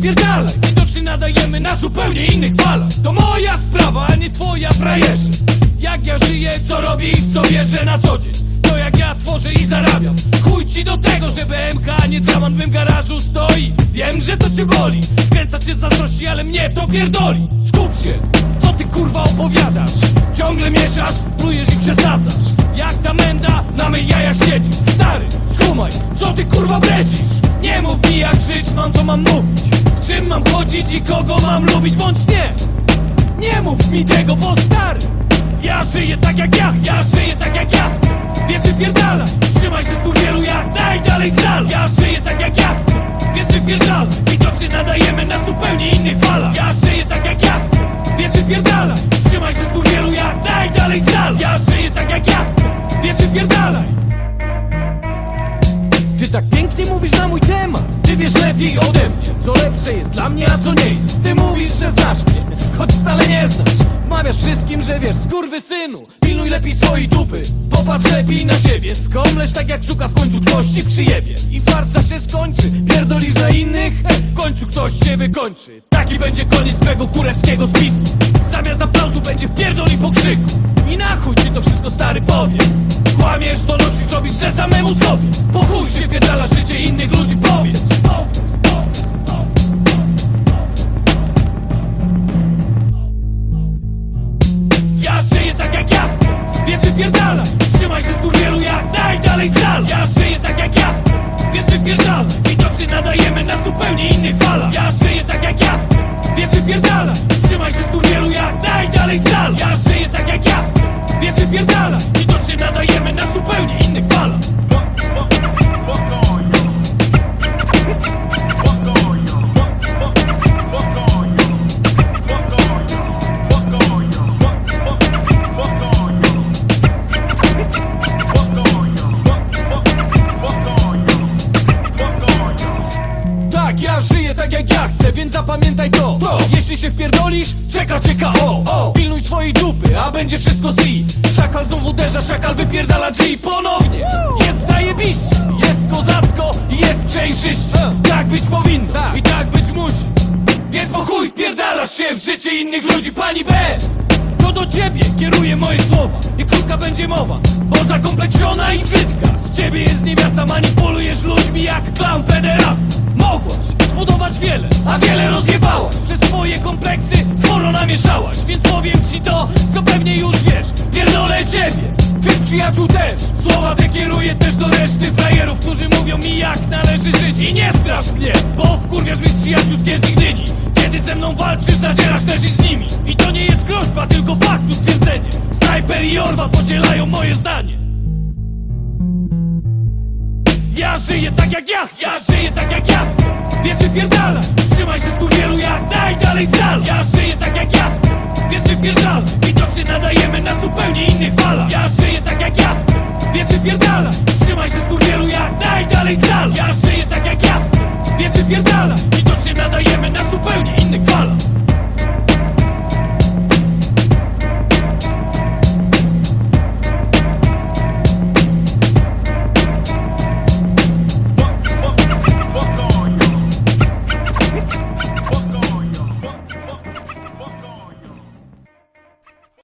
wypierdalaj. Widocznie nadajemy na zupełnie innych falach. To moja sprawa, a nie twoja frajerze. Jak ja żyję, co robię i w co wierzę na co dzień? To jak ja tworzę i zarabiam. Chuj ci do tego, że BMK, a nie draman w mym garażu stoi. Wiem, że to cię boli. Skręca cię z zazdrości, ale mnie to pierdoli. Skup się, co ty kurwa opowiadasz? Ciągle mieszasz, plujesz i przesadzasz. Jak ta menda, na mych jajach siedzisz. Stary, skumaj, co ty kurwa bredzisz? Nie mów mi jak żyć mam, co mam mówić. W czym mam chodzić i kogo mam lubić, bądź nie. Nie mów mi tego, bo stary Ja żyję tak jak ja, ja żyję tak jak ja chcę. Więc wypierdalaj, trzymaj się skurwielu jak najdalej z dala Ja żyję tak jak ja chcę, więc wypierdalaj. Widocznie nadajemy na zupełnie innych falach Ja żyję tak jak ja chcę, więc wypierdalaj Trzymaj się skurwielu jak najdalej z dala Ja żyję tak jak ja chcę, więc wypierdalaj! Ty tak pięknie mówisz na mój temat. Ty wiesz lepiej ode mnie Co lepsze jest dla mnie, a co nie jest. Ty mówisz, że znasz mnie Choć wcale nie znasz. Mawiasz wszystkim, że wiesz Skurwy synu Pilnuj lepiej swojej dupy. Popatrz lepiej na siebie Skomlesz tak jak suka w końcu ktoś ci przyjebie. I farsa się skończy Pierdolisz na innych He, W końcu ktoś cię wykończy. Taki będzie koniec twego kurewskiego spisku. Zamiast aplauzu będzie wpierdol i pokrzyku I na chuj ci to wszystko stary powiedz. Kłamiesz, donosisz, robisz źle samemu sobie. Po chuj się pierdala życie innych ludzi, powiedz. Ja żyję tak jak ja chcę, więc wypierdalaj Trzymaj się skurwielu jak najdalej z Ja żyję tak jak ja chcę, więc wypierdalaj Widocznie nadajemy na zupełnie innych falach. Ja żyję tak jak ja chcę, więc wypierdalaj Trzymaj się skurwielu jak najdalej z Ja żyję chcę, Tak, ja żyję tak jak ja chcę, więc zapamiętaj to, to. Jeśli się wpierdolisz, czeka cię KO o. Pilnuj swojej dupy, a będzie wszystko z i. Szakal znów uderza, szakal wypierdala drzwi ponownie Jest zajebiście, jest kozacko jest przejrzyście Tak być powinno i tak być musi Więc po chuj wpierdalasz się w życie innych ludzi, pani B do ciebie kieruję moje słowa? I krótka będzie mowa, bo zakompleksiona i brzydka. Z ciebie jest niewiasta, manipulujesz ludźmi jak clown pederast Mogłaś zbudować wiele, a wiele rozjebałaś. Przez swoje kompleksy sporo namieszałaś Więc powiem ci to, co pewnie już wiesz. Pierdolę ciebie, tych przyjaciół też. Słowa te kieruję też do reszty frajerów Którzy mówią mi jak należy żyć. I nie strasz mnie, bo wkurwiasz mi przyjaciół z Kielc Gdyni kiedy ze mną walczysz, zadzierasz też i z nimi. I to nie jest groźba, tylko faktu stwierdzenie Snajper i Orwa podzielają moje zdanie. Ja żyję tak jak ja chcę, ja żyję tak jak ja chcę. Więc wypierdalaj, trzymaj się skurwielu jak najdalej z dala Ja żyję tak jak ja chcę, więc wypierdalaj. Widocznie nadajemy na zupełnie innych falach. Ja żyję tak jak ja chcę, więc wypierdalaj. Trzymaj się skurwielu jak najdalej z dala Ja żyję tak jak ja chcę, więc wypierdalaj Widocznie nadajemy na zupełnie innych falach